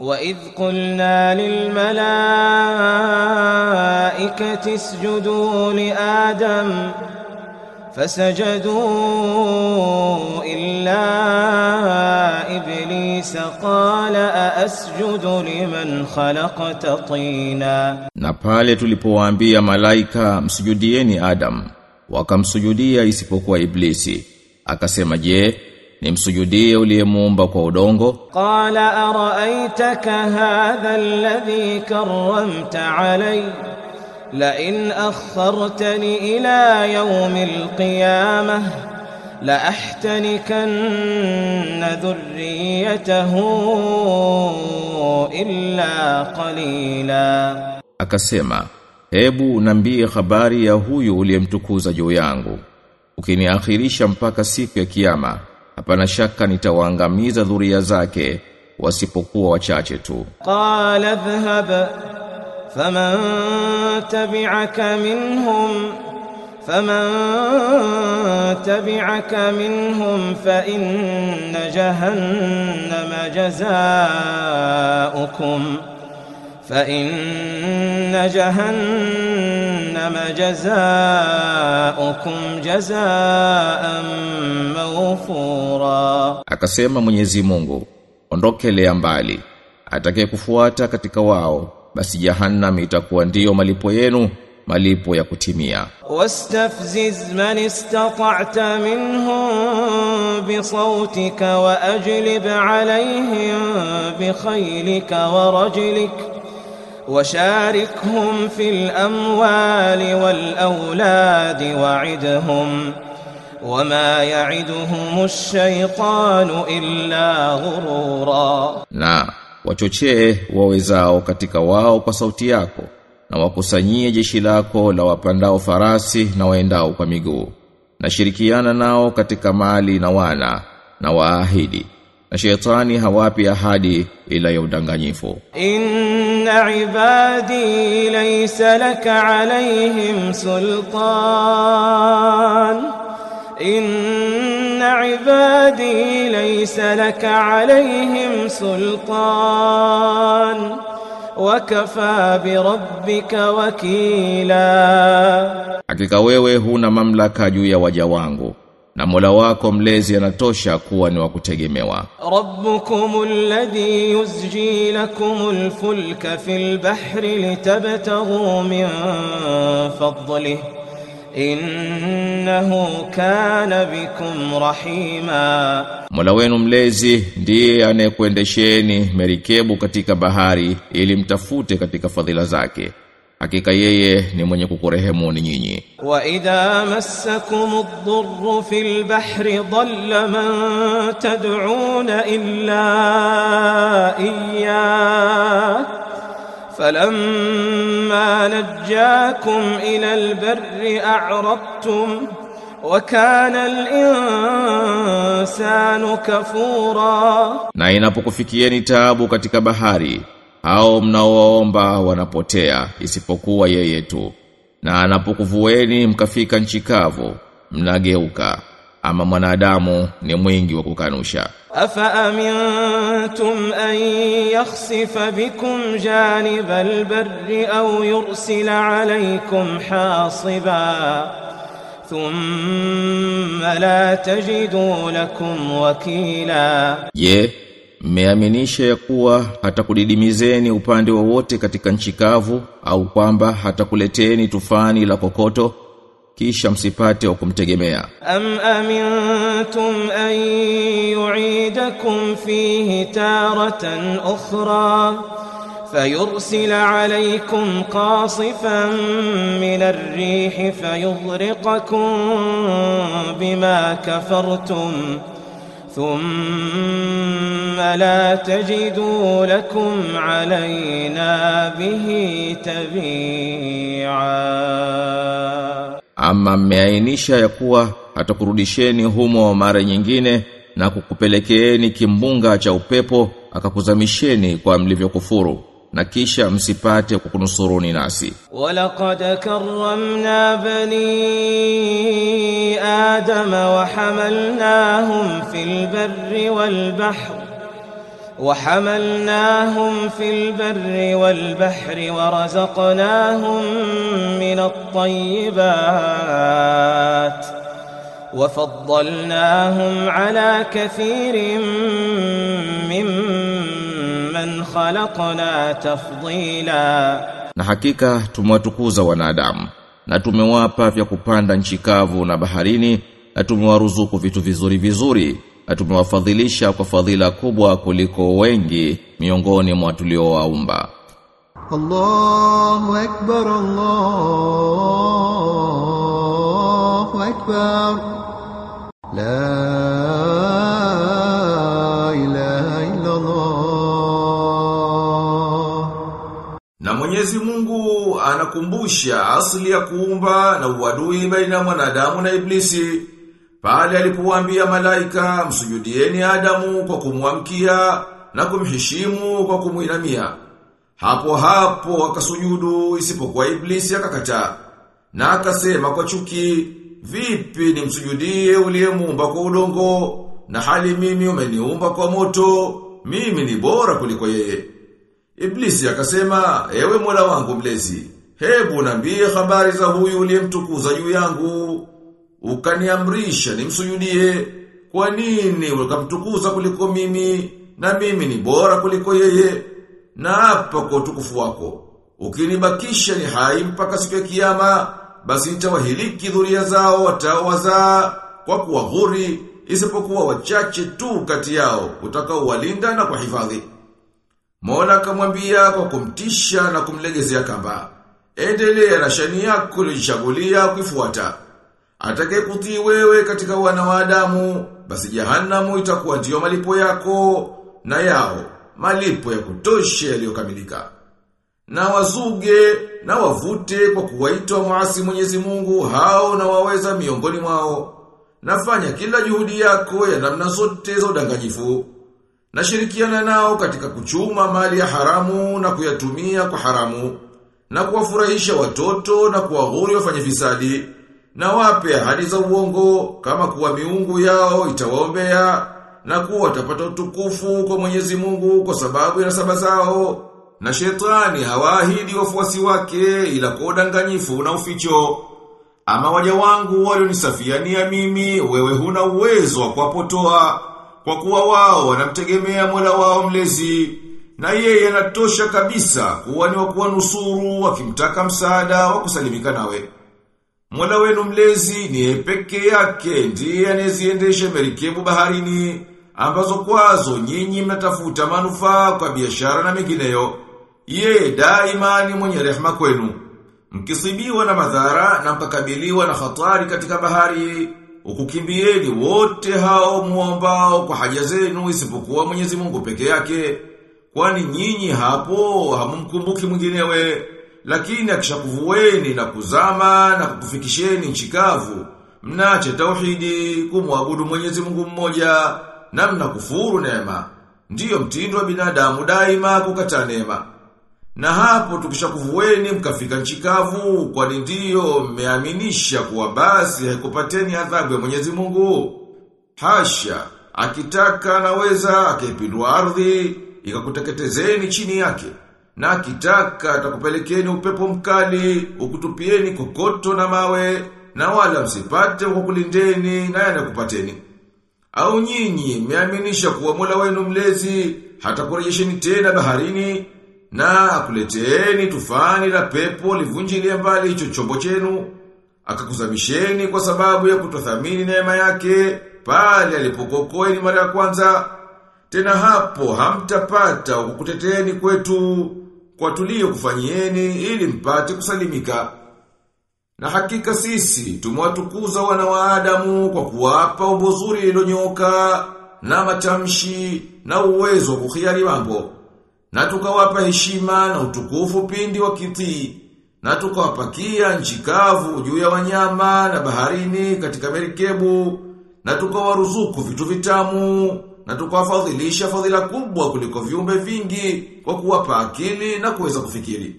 وإذ قلنا للملائكة اسجدوا لآدم فسجدوا إلا إبليس قال أأسجد لمن خلقت طينا Na pale tulipowaambia malaika msujudieni Adam, wakamsujudia isipokuwa Iblisi. Akasema, "Je, nimsujudie uliyemuumba kwa udongo. Qala araaitaka hadha alladhi karamta alay la in akhartani ila yawmi alqiyamah la ahtanikanna dhurriyatahu illa qalila. Akasema hebu nambie habari ya huyu uliyemtukuza juu yangu. Ukiniakhirisha mpaka siku ya kiyama hapana shaka nitawaangamiza dhuria zake wasipokuwa wachache tu." قال اذهب فمن تبعك منهم فمن تبعك منهم فإن جهنم جزاؤكم فإن جهنم جزاؤكم جزاء موفورا Akasema Mwenyezi Mungu, ondokelea mbali. Atakaye kufuata katika wao, basi jahannam itakuwa ndiyo malipo yenu, malipo ya kutimia. واستفزز من استطعت منهم بصوتك وأجلب عليهم بخيلك ورجلك وشاركهم في الأموال والأولاد وعدهم وما يعدهم الشيطان إلا غرورا Na wachochee wawezao katika wao kwa sauti yako, na wakusanyie jeshi lako la wapandao farasi na waendao kwa miguu. Na shirikiana nao katika mali na wana, na waahidi. na shetani hawapi ahadi ila ya udanganyifu. Inna ibadi laysa laka alayhim sultan. Inna ibadi laysa laka alayhim sultan. Wakafa birabbika wakila, hakika wewe huna mamlaka juu ya waja wangu na Mola wako mlezi anatosha kuwa ni wa kutegemewa. Rabbukumul ladhi yusji lakumul fulka fil bahri litabtaghu min fadlihi. Innahu kana bikum rahima, Mola wenu mlezi ndiye anayekuendesheni merikebu katika bahari ili mtafute katika fadhila zake hakika yeye ni mwenye kukurehemu ni nyinyi. Wa idha massakum ad-durr fil bahri dhalla man tad'una illa iyyah falamma najjakum ila al-barri a'radtum wa kana al-insanu kafura, na inapokufikieni taabu katika bahari hao mnaoomba wanapotea isipokuwa yeye tu. Na anapokuvueni mkafika nchi kavu mnageuka. Ama mwanadamu ni mwingi wa kukanusha. Afa amintum an yakhsifa bikum janiba albarri au yursila alaykum hasiba. Thumma la tajidu lakum wakila. Je yeah mmeaminisha ya kuwa hatakudidimizeni upande wowote katika nchi kavu au kwamba hatakuleteni tufani la kokoto kisha msipate wa kumtegemea أم أمنتم أن يعيدكم فيه تارة أخرى فيرسل عليكم قاصفا من الريح فيغرقكم بما كفرتم ثم لا تجدوا لكم علينا به تبيعا ama mmeainisha ya kuwa hatakurudisheni humo mara nyingine na kukupelekeeni kimbunga cha upepo akakuzamisheni kwa mlivyokufuru Na kisha msipate kukunusuruni nasi. ولقد كرمنا بني آدم وحملناهم في البر والبحر وحملناهم في البر والبحر ورزقناهم من الطيبات وفضلناهم على كثير khalaqna tafdila na hakika tumewatukuza wanadamu na tumewapa vya kupanda nchi kavu na baharini na tumewaruzuku vitu vizuri vizuri na tumewafadhilisha kwa fadhila kubwa kuliko wengi miongoni mwa tuliowaumba. Allahu akbar Allahu akbar. La Mwenyezi Mungu anakumbusha asili ya kuumba na uadui baina ya mwanadamu na iblisi. Pale alipowaambia malaika msujudieni Adamu kwa kumwamkia na kumheshimu kwa kumuinamia. Hapo hapo akasujudu isipokuwa iblisi akakataa. Na akasema kwa chuki, vipi nimsujudie uliyemuumba kwa udongo na hali mimi umeniumba kwa moto, mimi ni bora kuliko yeye. Iblisi akasema, ewe mola wangu mlezi, hebu nambie habari za huyu uliyemtukuza juu yangu, ukaniamrisha nimsujudie, kwa nini ukamtukuza kuliko mimi, na mimi ni bora kuliko yeye, na hapa kwa utukufu wako. Ukinibakisha ni hai mpaka siku ya kiyama, basi nitawahiliki dhuria zao watawazaa kwa kuwa huri isipokuwa wachache tu kati yao, utakaowalinda na kuhifadhi. Mola akamwambia kwa kumtisha na kumlegezea kamba. Endelea na shani yako uliyochagulia kuifuata. Atakayekutii wewe katika wana wa Adamu, basi jehanamu itakuwa ndiyo malipo yako na yao, malipo ya kutosha yaliyokamilika. Na wazuge na wavute kwa kuwaita mwasi Mwenyezi Mungu hao na waweza miongoni mwao. Nafanya kila juhudi yako ya namna zote za udanganyifu. Nashirikiana nao katika kuchuma mali ya haramu na kuyatumia kwa haramu na kuwafurahisha watoto na kuwaghuri wafanye fisadi na wape ahadi za uongo kama kuwa miungu yao itawaombea na kuwa watapata utukufu kwa Mwenyezi Mungu kwa sababu ya nasaba zao na shetani hawaahidi wafuasi wake ila kwa udanganyifu na uficho. Ama waja wangu walionisafiania mimi wewe huna uwezo wa kuwapotoa kwa kuwa wao wanamtegemea Mola wao mlezi na yeye anatosha kabisa kuwa ni wakuwa nusuru wakimtaka msaada wa kusalimika nawe. Mola wenu mlezi ni peke yake ndiye anayeziendesha merikebu baharini ambazo kwazo nyinyi mnatafuta manufaa kwa biashara na mengineyo. Yeye daima ni mwenye rehema kwenu. Mkisibiwa na madhara na mkakabiliwa na hatari katika bahari, ukukimbieni wote hao muombao kwa haja zenu isipokuwa Mwenyezi Mungu peke yake. Kwani nyinyi hapo hamumkumbuki mwinginewe, lakini akishakuvueni na kuzama na kukufikisheni nchikavu mnaache tauhidi kumwabudu Mwenyezi Mungu mmoja na mnakufuru neema. Ndiyo mtindo wa binadamu daima kukataa neema. Na hapo tukishakuvueni mkafika nchi kavu, kwani ndiyo mmeaminisha kuwa basi haikupateni adhabu ya Mwenyezi Mungu. Hasha, akitaka anaweza akaipindua ardhi, ikakuteketezeni chini yake. Na akitaka atakupelekeni upepo mkali, ukutupieni kokoto na mawe, na wala msipate kukulindeni kulindeni na yanakupateni. Au nyinyi mmeaminisha kuwa Mola wenu mlezi hatakurejesheni tena baharini na akuleteeni tufani la pepo livunjilie mbali hicho chombo chenu akakuzamisheni kwa sababu ya kutothamini neema yake pale alipokokoeni mara ya kwanza tena hapo hamtapata kukuteteeni kwetu kwa tulio kufanyieni ili mpate kusalimika na hakika sisi tumewatukuza wana wa Adamu kwa kuwapa umbo zuri lilonyoka na matamshi na uwezo wa kuhiari mambo. Na tukawapa heshima na utukufu pindi wa kiti Na tukawapakia nchi kavu juu ya wanyama na baharini katika merikebu. Na tukawaruzuku vitu vitamu. Na tukawafadhilisha fadhila kubwa kuliko viumbe vingi kwa kuwapa akili na kuweza kufikiri.